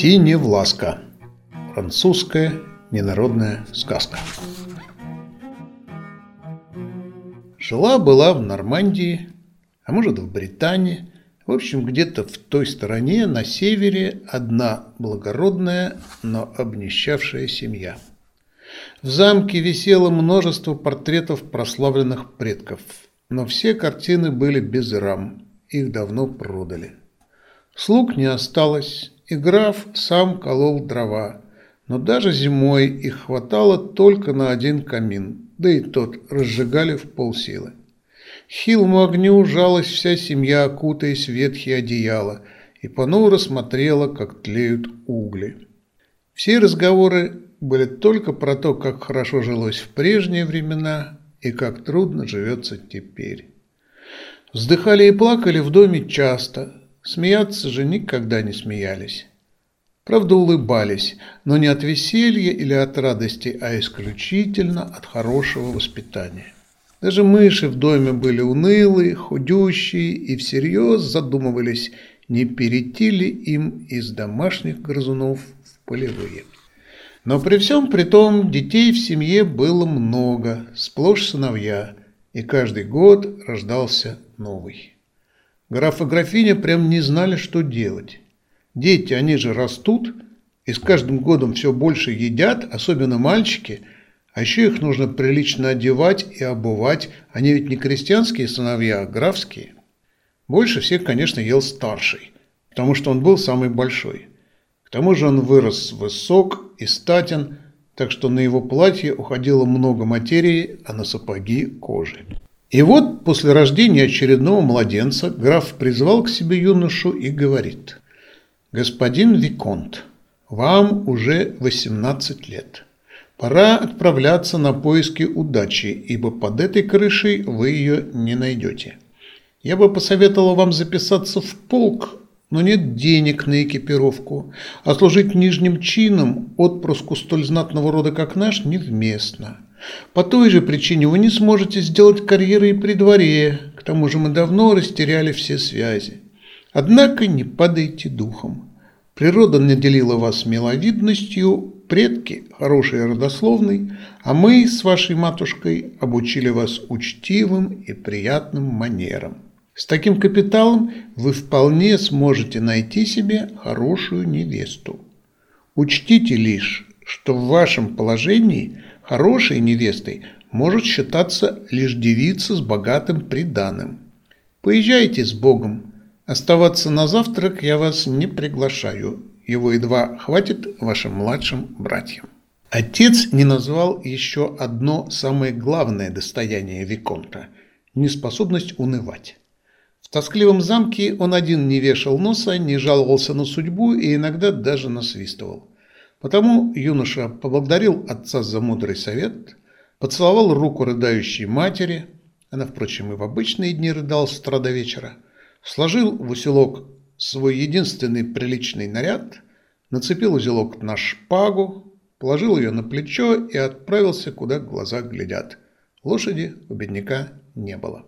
Синевласка. Французская ненародная сказка. Жила-была в Нормандии, а может в Британии, в общем, где-то в той стороне, на севере, одна благородная, но обнищавшая семья. В замке висело множество портретов прославленных предков, но все картины были без рам, их давно продали. Слуг не осталось, и граф сам колол дрова, но даже зимой их хватало только на один камин, да и тот разжигали в полсилы. Хилому огню жалась вся семья, окутаясь в ветхие одеяла, и понуро смотрела, как тлеют угли. Все разговоры были только про то, как хорошо жилось в прежние времена и как трудно живется теперь. Вздыхали и плакали в доме часто, смеяться же никогда не смеялись. Правда, улыбались, но не от веселья или от радости, а исключительно от хорошего воспитания. Даже мыши в доме были унылые, худющие и всерьез задумывались, не перейти ли им из домашних грызунов в полевые. Но при всем при том детей в семье было много, сплошь сыновья, и каждый год рождался новый. Граф и графиня прям не знали, что делать. Дети, они же растут, и с каждым годом все больше едят, особенно мальчики, а еще их нужно прилично одевать и обувать, они ведь не крестьянские сыновья, а графские. Больше всех, конечно, ел старший, потому что он был самый большой. К тому же он вырос высок и статен, так что на его платье уходило много материи, а на сапоги – кожи. И вот после рождения очередного младенца граф призвал к себе юношу и говорит – «Господин Виконт, вам уже 18 лет. Пора отправляться на поиски удачи, ибо под этой крышей вы ее не найдете. Я бы посоветовал вам записаться в полк, но нет денег на экипировку, а служить нижним чином отпрыску столь знатного рода, как наш, невместно. По той же причине вы не сможете сделать карьеры и при дворе, к тому же мы давно растеряли все связи. Однако не падайте духом. Природа наделила вас миловидностью, предки – хорошей родословной, а мы с вашей матушкой обучили вас учтивым и приятным манерам. С таким капиталом вы вполне сможете найти себе хорошую невесту. Учтите лишь, что в вашем положении хорошей невестой может считаться лишь девица с богатым приданым. Поезжайте с Богом, Оставаться на завтрак я вас не приглашаю. Его едва хватит вашим младшим братьям. Отец не назвал еще одно самое главное достояние Виконта – неспособность унывать. В тоскливом замке он один не вешал носа, не жаловался на судьбу и иногда даже насвистывал. Потому юноша поблагодарил отца за мудрый совет, поцеловал руку рыдающей матери, она, впрочем, и в обычные дни рыдала с утра до вечера – сложил в узелок свой единственный приличный наряд, нацепил узелок на шпагу, положил ее на плечо и отправился, куда глаза глядят. Лошади у бедняка не было.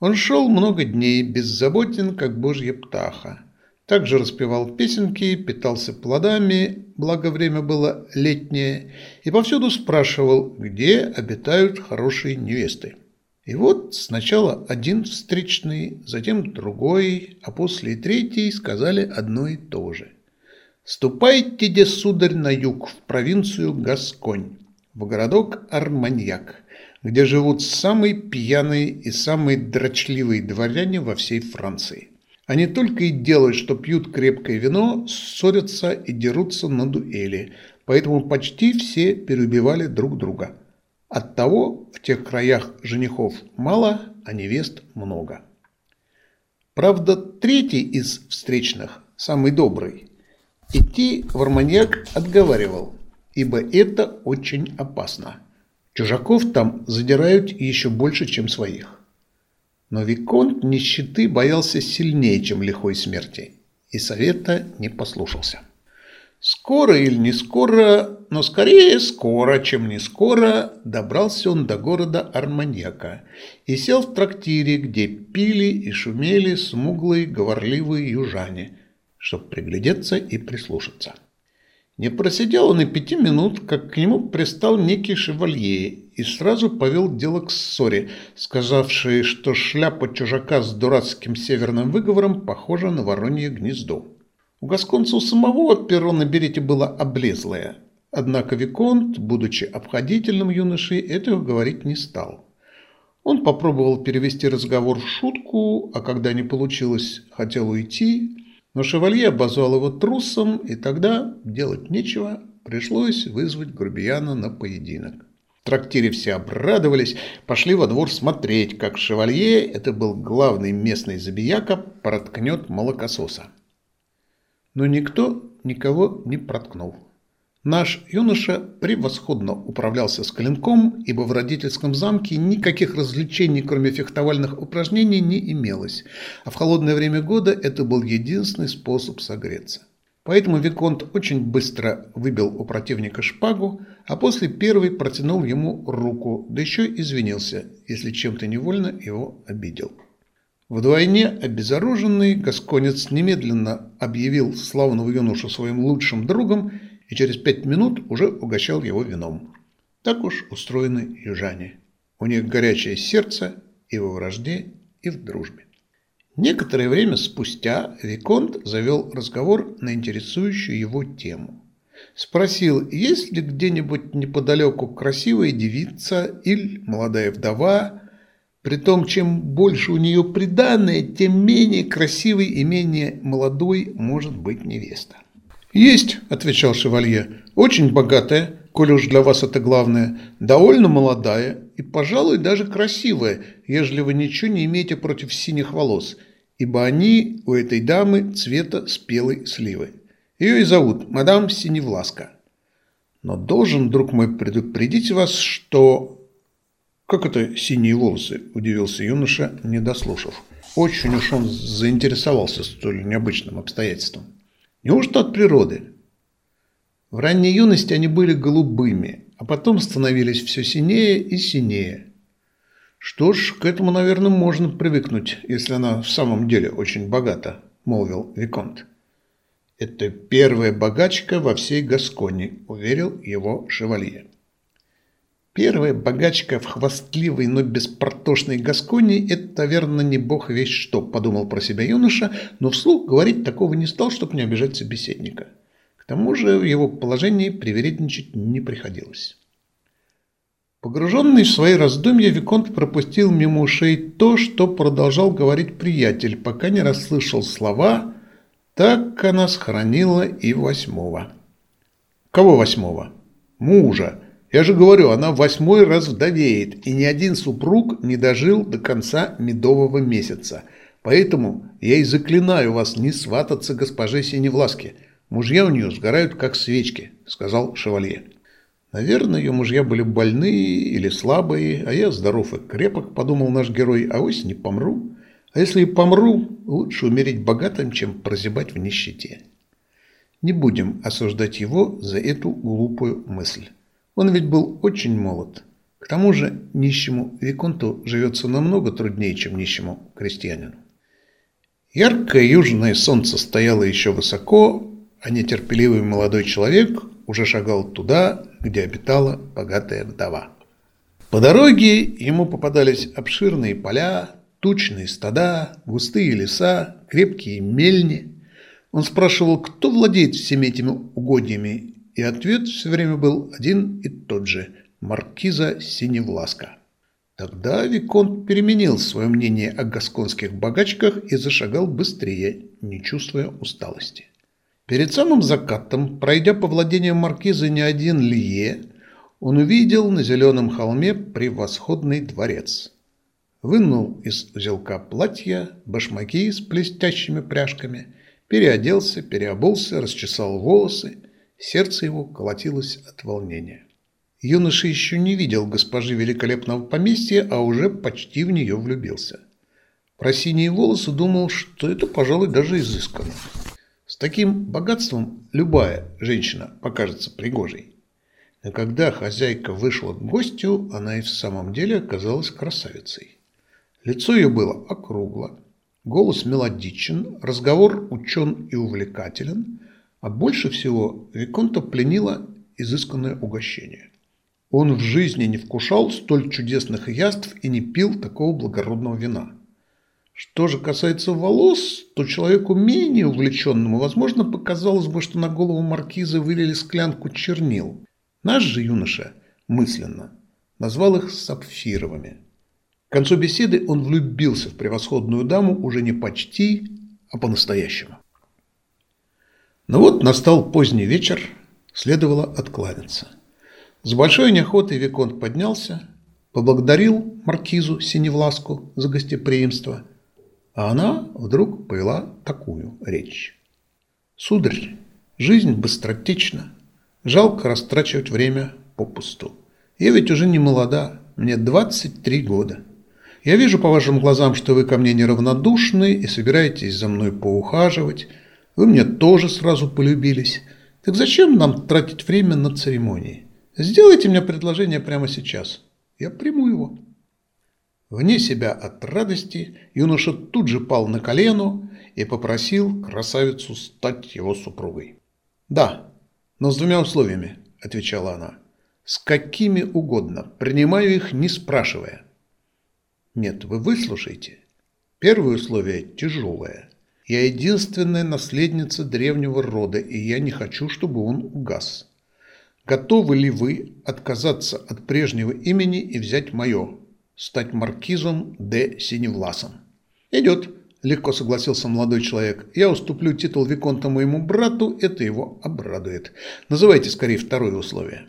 Он шел много дней, беззаботен, как божья птаха. Также распевал песенки, питался плодами, благо время было летнее, и повсюду спрашивал, где обитают хорошие невесты. И вот сначала один встречный, затем другой, а после и третий сказали одно и то же. «Ступайте, де, сударь, на юг, в провинцию Гасконь, в городок Арманьяк, где живут самые пьяные и самые дрочливые дворяне во всей Франции. Они только и делают, что пьют крепкое вино, ссорятся и дерутся на дуэли, поэтому почти все переубивали друг друга». Оттого в тех краях женихов мало, а невест много. Правда, третий из встречных, самый добрый, идти в Арманьяк отговаривал, ибо это очень опасно. Чужаков там задирают еще больше, чем своих. Но Виконт нищеты боялся сильнее, чем лихой смерти, и совета не послушался. Скоро или не скоро, но скорее скоро, чем не скоро, добрался он до города Арманьяка и сел в трактире, где пили и шумели смуглые говорливые южане. чтобы приглядеться и прислушаться. Не просидел он и пяти минут, как к нему пристал некий шевалье и сразу повел дело к ссоре, сказавший, что шляпа чужака с дурацким северным выговором похожа на воронье гнездо. У Гасконца у самого перо на берете было облезлое, однако Виконт, будучи обходительным юношей, этого говорить не стал. Он попробовал перевести разговор в шутку, а когда не получилось, хотел уйти, но шевалье обозвал его трусом, и тогда делать нечего, пришлось вызвать грубияна на поединок. В трактире все обрадовались, пошли во двор смотреть, как шевалье, это был главный местный забияка, проткнет молокососа. Но никто никого не проткнул. Наш юноша превосходно управлялся с клинком, ибо в родительском замке никаких развлечений, кроме фехтовальных упражнений, не имелось, а в холодное время года это был единственный способ согреться. Поэтому Виконт очень быстро выбил у противника шпагу, а после первый протянул ему руку, да еще извинился, если чем-то невольно его обидел. Вдвойне обезоруженный Гасконец немедленно объявил славного юношу своим лучшим другом и через пять минут уже угощал его вином. Так уж устроены южане. У них горячее сердце и во вражде, и в дружбе. Некоторое время спустя Виконт завел разговор на интересующую его тему. Спросил, есть ли где-нибудь неподалеку красивая девица или молодая вдова, Притом, чем больше у нее приданное, тем менее красивой и менее молодой может быть невеста. «Есть», – отвечал шевалье, – «очень богатая, коль уж для вас это главное, довольно молодая и, пожалуй, даже красивая, ежели вы ничего не имеете против синих волос, ибо они у этой дамы цвета спелой сливы. Ее и зовут мадам Синевласка. Но должен, друг мой, предупредить вас, что...» «Как это синие волосы?» – удивился юноша, не дослушав. Очень уж он заинтересовался столь необычным обстоятельством. Неужто от природы? В ранней юности они были голубыми, а потом становились все синее и синее. Что ж, к этому, наверное, можно привыкнуть, если она в самом деле очень богата, молвил Виконт. Это первая богачка во всей Гасконе, уверил его шевалье. Первая богачка в хвастливой, но беспортошной Гасконе – это, наверное, не бог весь что, подумал про себя юноша, но вслух говорить такого не стал, чтобы не обижать собеседника. К тому же в его положении привередничать не приходилось. Погруженный в свои раздумья, Виконт пропустил мимо ушей то, что продолжал говорить приятель, пока не расслышал слова «Так она сохранила и восьмого». «Кого восьмого?» «Мужа», я же говорю, она восьмой раз вдовеет, и ни один супруг не дожил до конца медового месяца. Поэтому я и заклинаю вас не свататься госпоже Синевласке. Мужья у нее сгорают, как свечки», — сказал шевалье. «Наверное, ее мужья были больные или слабые, а я здоров и крепок», — подумал наш герой, — «а вось не помру. А если и помру, лучше умереть богатым, чем прозябать в нищете». Не будем осуждать его за эту глупую мысль. Он ведь был очень молод. К тому же нищему Виконту живется намного труднее, чем нищему крестьянину. Яркое южное солнце стояло еще высоко, а нетерпеливый молодой человек уже шагал туда, где обитала богатая вдова. По дороге ему попадались обширные поля, тучные стада, густые леса, крепкие мельни. Он спрашивал, кто владеет всеми этими угодьями и ответ все время был один и тот же – маркиза Синевласка. Тогда Виконт переменил свое мнение о гасконских богачках и зашагал быстрее, не чувствуя усталости. Перед самым закатом, пройдя по владениям маркиза не один лие, он увидел на зеленом холме превосходный дворец. Вынул из узелка платья, башмаки с блестящими пряжками, переоделся, переобулся, расчесал волосы – Сердце его колотилось от волнения. Юноша еще не видел госпожи великолепного поместья, а уже почти в нее влюбился. Про синие волосы думал, что это, пожалуй, даже изысканно. С таким богатством любая женщина покажется пригожей. Но когда хозяйка вышла к гостю, она и в самом деле оказалась красавицей. Лицо ее было округло, Голос мелодичен, разговор учен и увлекателен, а больше всего Виконта пленило изысканное угощение. Он в жизни не вкушал столь чудесных яств и не пил такого благородного вина. Что же касается волос, то человеку менее увлеченному, возможно, показалось бы, что на голову маркиза вылили склянку чернил. Наш же юноша мысленно назвал их сапфировыми. К концу беседы он влюбился в превосходную даму уже не почти, а по-настоящему. Но ну вот настал поздний вечер, следовало откланяться. С большой неохотой Виконт поднялся, поблагодарил маркизу Синевласку за гостеприимство – а она вдруг повела такую речь. «Сударь, жизнь быстротечна. Жалко растрачивать время попусту. Я ведь уже не молода, мне 23 года. Я вижу по вашим глазам, что вы ко мне неравнодушны и собираетесь за мной поухаживать. Вы мне тоже сразу полюбились. Так зачем нам тратить время на церемонии? Сделайте мне предложение прямо сейчас. Я приму его». Вне себя от радости юноша тут же пал на колено и попросил красавицу стать его супругой. «Да, но с двумя условиями», – отвечала она. «С какими угодно, принимаю их, не спрашивая». «Нет, вы выслушайте. Первое условие тяжелое. Я единственная наследница древнего рода, и я не хочу, чтобы он угас. Готовы ли вы отказаться от прежнего имени и взять мое?» стать маркизом де Синевласом. «Идет», – легко согласился молодой человек. «Я уступлю титул Виконта моему брату, это его обрадует. Называйте скорее второе условие».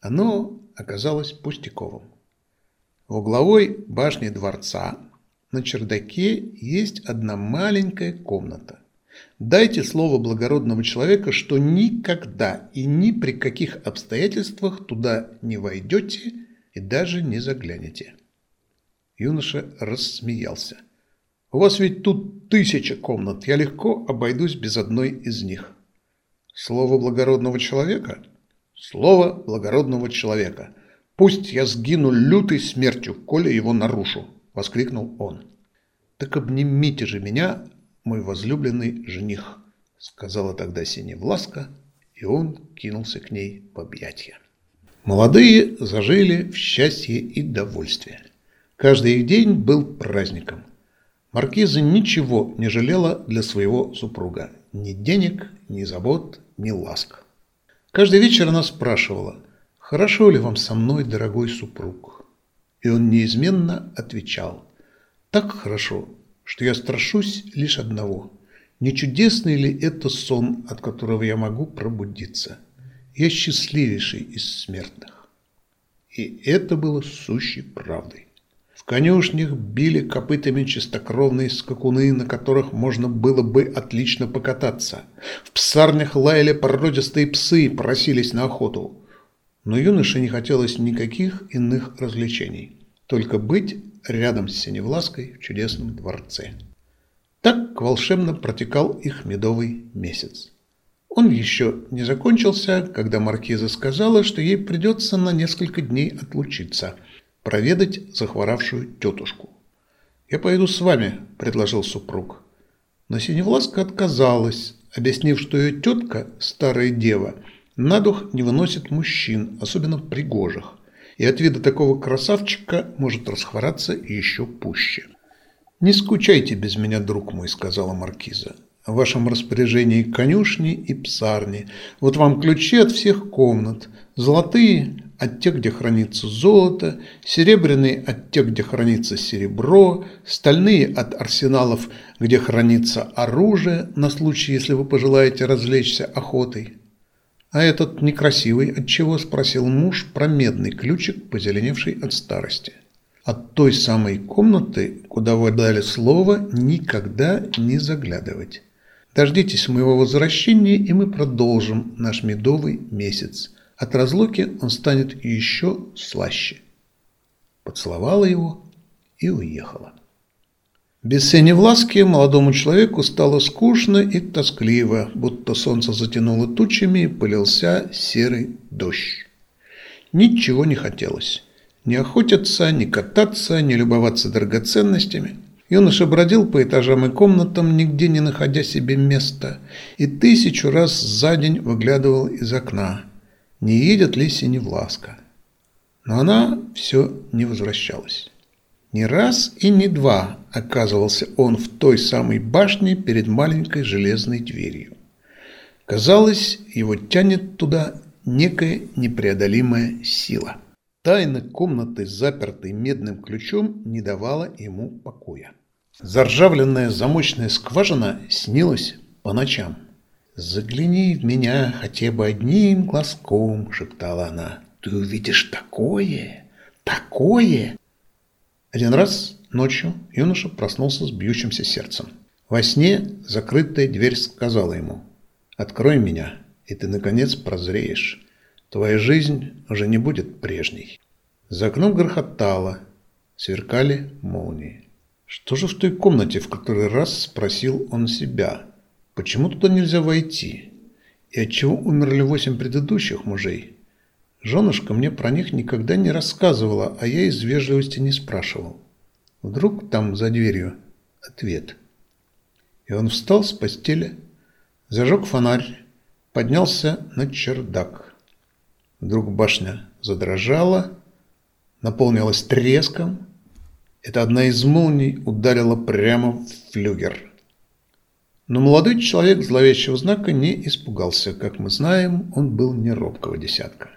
Оно оказалось пустяковым. Угловой башне дворца на чердаке есть одна маленькая комната. Дайте слово благородного человека, что никогда и ни при каких обстоятельствах туда не войдете и даже не заглянете. Юноша рассмеялся. У вас ведь тут тысяча комнат, я легко обойдусь без одной из них. Слово благородного человека? Слово благородного человека. Пусть я сгину лютой смертью, коли его нарушу, воскликнул он. Так обнимите же меня, мой возлюбленный жених, сказала тогда Синевласка, и он кинулся к ней в объятия. Молодые зажили в счастье и довольстве. Каждый их день был праздником. Маркиза ничего не жалела для своего супруга. Ни денег, ни забот, ни ласк. Каждый вечер она спрашивала, «Хорошо ли вам со мной, дорогой супруг?» И он неизменно отвечал, «Так хорошо, что я страшусь лишь одного. Не чудесный ли это сон, от которого я могу пробудиться?» Я счастливейший из смертных. И это было сущей правдой. В конюшнях били копытами чистокровные скакуны, на которых можно было бы отлично покататься. В псарнях лаяли породистые псы, просились на охоту. Но юноше не хотелось никаких иных развлечений, только быть рядом с Синевлаской в чудесном дворце. Так волшебно протекал их медовый месяц. Он еще не закончился, когда маркиза сказала, что ей придется на несколько дней отлучиться, проведать захворавшую тетушку. «Я пойду с вами», – предложил супруг. Но Синевласка отказалась, объяснив, что ее тетка, старая дева, на дух не выносит мужчин, особенно пригожих, и от вида такого красавчика может расхвораться еще пуще. «Не скучайте без меня, друг мой», – сказала маркиза в вашем распоряжении конюшни и псарни. Вот вам ключи от всех комнат. Золотые от тех, где хранится золото, серебряные от тех, где хранится серебро, стальные от арсеналов, где хранится оружие, на случай, если вы пожелаете развлечься охотой. А этот некрасивый от чего спросил муж про медный ключик, позеленевший от старости. От той самой комнаты, куда вы дали слово, никогда не заглядывать. Дождитесь моего возвращения, и мы продолжим наш медовый месяц. От разлуки он станет еще слаще. Поцеловала его и уехала. Без сени власки молодому человеку стало скучно и тоскливо, будто солнце затянуло тучами и полился серый дождь. Ничего не хотелось. Ни охотиться, ни кататься, ни любоваться драгоценностями – Юноша бродил по этажам и комнатам, нигде не находя себе места, и тысячу раз за день выглядывал из окна, не едет ли Синевласка. Но она все не возвращалась. Не раз и не два оказывался он в той самой башне перед маленькой железной дверью. Казалось, его тянет туда некая непреодолимая сила. Тайна комнаты, запертой медным ключом, не давала ему покоя. Заржавленная замочная скважина снилась по ночам. «Загляни в меня хотя бы одним глазком», — шептала она. «Ты увидишь такое, такое!» Один раз ночью юноша проснулся с бьющимся сердцем. Во сне закрытая дверь сказала ему «Открой меня, и ты, наконец, прозреешь. Твоя жизнь уже не будет прежней». За окном грохотало, сверкали молнии. Что же в той комнате, в который раз спросил он себя? Почему туда нельзя войти? И отчего умерли восемь предыдущих мужей? Женушка мне про них никогда не рассказывала, а я из вежливости не спрашивал. Вдруг там за дверью ответ. И он встал с постели, зажег фонарь, поднялся на чердак. Вдруг башня задрожала, наполнилась треском. Это одна из молний ударила прямо в флюгер. Но молодой человек зловещего знака не испугался. Как мы знаем, он был не робкого десятка.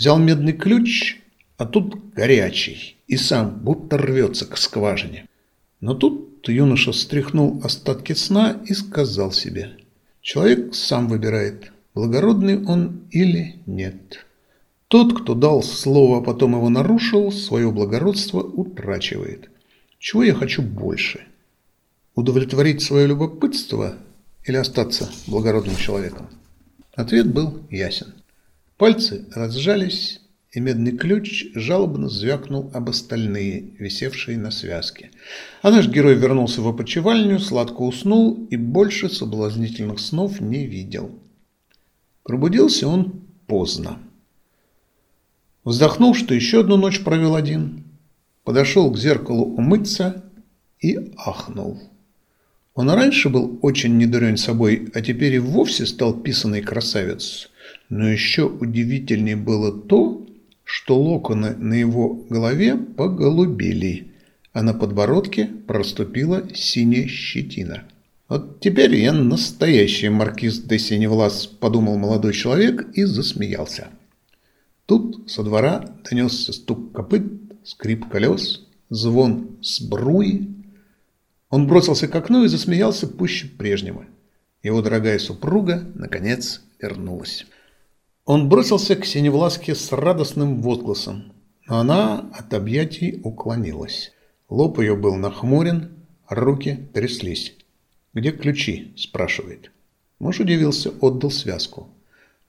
Взял медный ключ, а тут горячий, и сам будто рвется к скважине. Но тут юноша стряхнул остатки сна и сказал себе, человек сам выбирает, благородный он или нет. Тот, кто дал слово, а потом его нарушил, свое благородство утрачивает. Чего я хочу больше? Удовлетворить свое любопытство или остаться благородным человеком? Ответ был ясен. Пальцы разжались, и медный ключ жалобно звякнул об остальные, висевшие на связке. А наш герой вернулся в опочивальню, сладко уснул и больше соблазнительных снов не видел. Пробудился он поздно. Вздохнул, что еще одну ночь провел один, подошел к зеркалу умыться и ахнул. Он раньше был очень недурен собой, а теперь и вовсе стал писанный красавец. Но еще удивительнее было то, что локоны на его голове поголубели, а на подбородке проступила синяя щетина. «Вот теперь я настоящий маркиз де Синевлас», – подумал молодой человек и засмеялся. Тут со двора донесся стук копыт, скрип колес, звон сбруи. Он бросился к окну и засмеялся пуще прежнего. Его дорогая супруга, наконец, вернулась. Он бросился к Синевласке с радостным возгласом, но она от объятий уклонилась. Лоб ее был нахмурен, руки тряслись. «Где ключи?» – спрашивает. Муж удивился, отдал связку.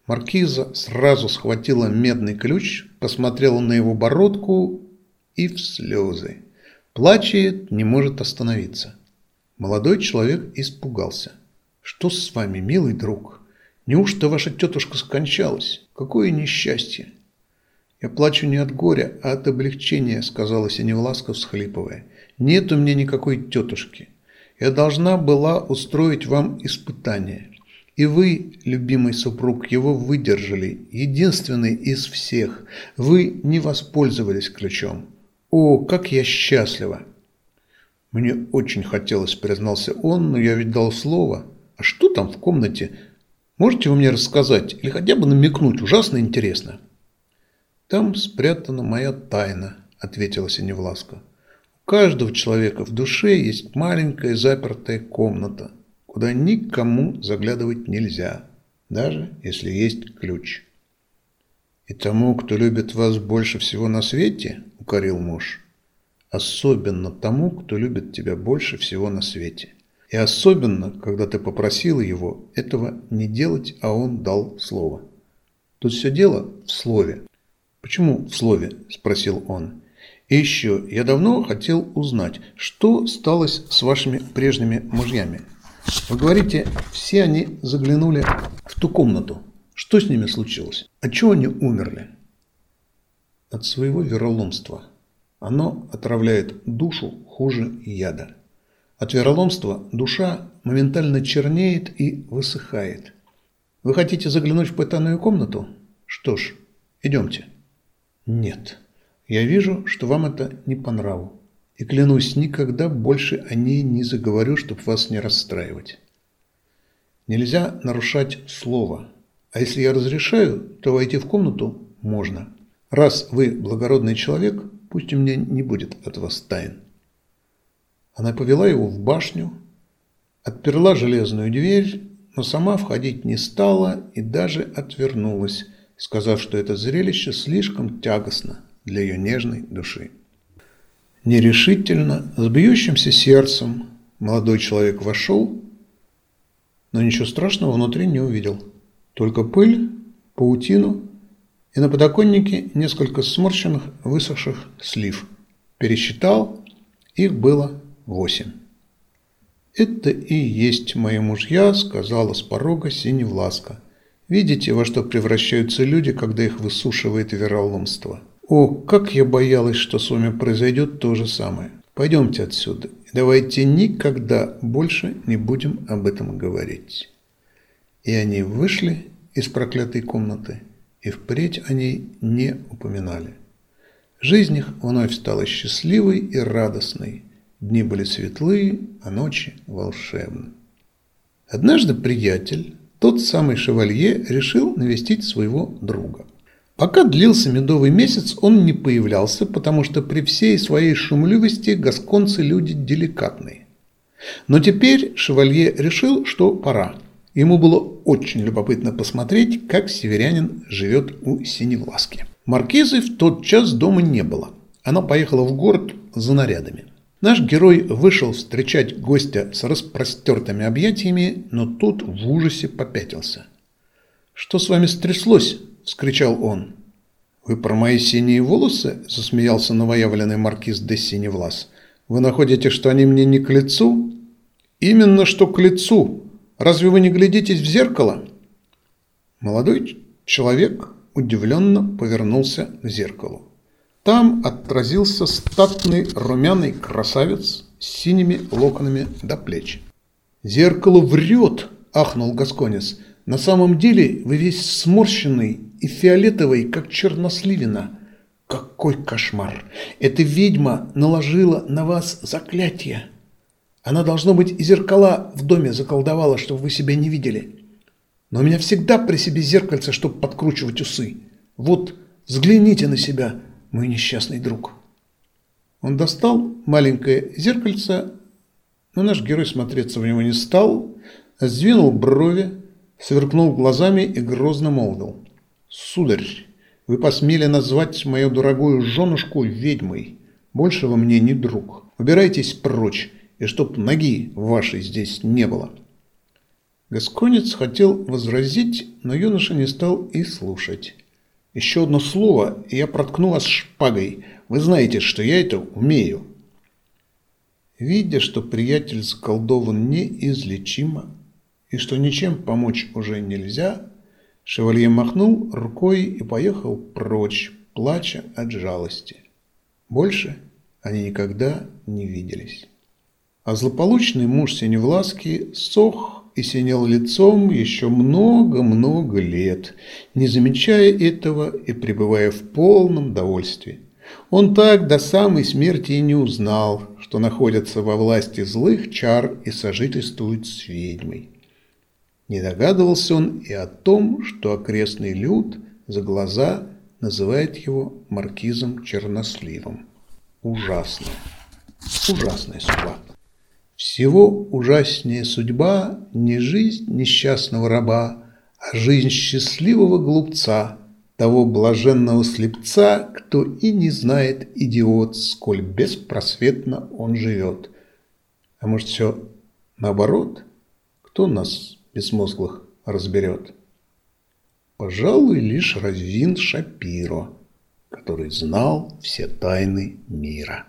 Маркиза сразу схватила медный ключ, посмотрела на его бородку и в слезы. Плачет, не может остановиться. Молодой человек испугался. «Что с вами, милый друг?» Неужто ваша тетушка скончалась? Какое несчастье!» «Я плачу не от горя, а от облегчения», — сказала Синевласка, всхлипывая. «Нет у меня никакой тетушки. Я должна была устроить вам испытание. И вы, любимый супруг, его выдержали, единственный из всех. Вы не воспользовались ключом. О, как я счастлива!» «Мне очень хотелось», — признался он, — «но я ведь дал слово. А что там в комнате?» Можете вы мне рассказать или хотя бы намекнуть? Ужасно интересно. Там спрятана моя тайна, ответила Синевласка. У каждого человека в душе есть маленькая запертая комната, куда никому заглядывать нельзя, даже если есть ключ. И тому, кто любит вас больше всего на свете, укорил муж, особенно тому, кто любит тебя больше всего на свете. И особенно, когда ты попросила его этого не делать, а он дал слово. Тут все дело в слове. «Почему в слове?» – спросил он. «И еще, я давно хотел узнать, что сталось с вашими прежними мужьями. Вы говорите, все они заглянули в ту комнату. Что с ними случилось? А чего они умерли?» «От своего вероломства», Оно отравляет душу хуже яда. От вероломства душа моментально чернеет и высыхает. Вы хотите заглянуть в потайную комнату? Что ж, идемте. Нет, я вижу, что вам это не по нраву. И клянусь, никогда больше о ней не заговорю, чтобы вас не расстраивать. Нельзя нарушать слово. А если я разрешаю, то войти в комнату можно. Раз вы благородный человек, пусть у меня не будет от вас тайн. Она повела его в башню, отперла железную дверь, но сама входить не стала и даже отвернулась, сказав, что это зрелище слишком тягостно для ее нежной души. Нерешительно, с бьющимся сердцем, молодой человек вошел, но ничего страшного внутри не увидел. Только пыль, паутину и на подоконнике несколько сморщенных, высохших слив. Пересчитал, их было восемь. «Это и есть мои мужья», — сказала с порога Синевласка. «Видите, во что превращаются люди, когда их высушивает вероломство? О, как я боялась, что с вами произойдет то же самое. Пойдемте отсюда. Давайте никогда больше не будем об этом говорить». И они вышли из проклятой комнаты и впредь о ней не упоминали. Жизнь их вновь стала счастливой и радостной. Дни были светлые, а ночи волшебны. Однажды приятель, тот самый шевалье, решил навестить своего друга. Пока длился медовый месяц, он не появлялся, потому что при всей своей шумливости гасконцы люди деликатные. Но теперь шевалье решил, что пора. Ему было очень любопытно посмотреть, как северянин живет у Синевласки. Маркизы в тот час дома не было. Она поехала в город за нарядами. Наш герой вышел встречать гостя с распростертыми объятиями, но тут в ужасе попятился. «Что с вами стряслось?» – вскричал он. «Вы про мои синие волосы?» – засмеялся новоявленный маркиз де Синевлас. «Вы находите, что они мне не к лицу?» «Именно что к лицу! Разве вы не глядитесь в зеркало?» Молодой человек удивленно повернулся к зеркалу. Там отразился статный румяный красавец с синими локонами до плеч. «Зеркало врет!» – ахнул Гасконец. «На самом деле вы весь сморщенный и фиолетовый, как черносливина. Какой кошмар! Эта ведьма наложила на вас заклятие. Она, должно быть, и зеркала в доме заколдовала, чтобы вы себя не видели. Но у меня всегда при себе зеркальце, чтобы подкручивать усы. Вот, взгляните на себя, мой несчастный друг. Он достал маленькое зеркальце, но наш герой смотреться в него не стал, сдвинул брови, сверкнул глазами и грозно молвил. «Сударь, вы посмели назвать мою дорогую женушку ведьмой. Больше вы мне не друг. Убирайтесь прочь, и чтоб ноги вашей здесь не было». Гасконец хотел возразить, но юноша не стал и слушать. Еще одно слово, и я проткну вас шпагой. Вы знаете, что я это умею. Видя, что приятель заколдован неизлечимо, и что ничем помочь уже нельзя, шевалье махнул рукой и поехал прочь, плача от жалости. Больше они никогда не виделись. А злополучный муж Синевласки сох и синел лицом еще много-много лет, не замечая этого и пребывая в полном довольстве. Он так до самой смерти и не узнал, что находится во власти злых чар и сожительствует с ведьмой. Не догадывался он и о том, что окрестный люд за глаза называет его маркизом Черносливом. Ужасная, ужасная судьба. Всего ужаснее судьба не жизнь несчастного раба, а жизнь счастливого глупца, того блаженного слепца, кто и не знает, идиот, сколь беспросветно он живет. А может, все наоборот? Кто нас, безмозглых, разберет? Пожалуй, лишь Раввин Шапиро, который знал все тайны мира.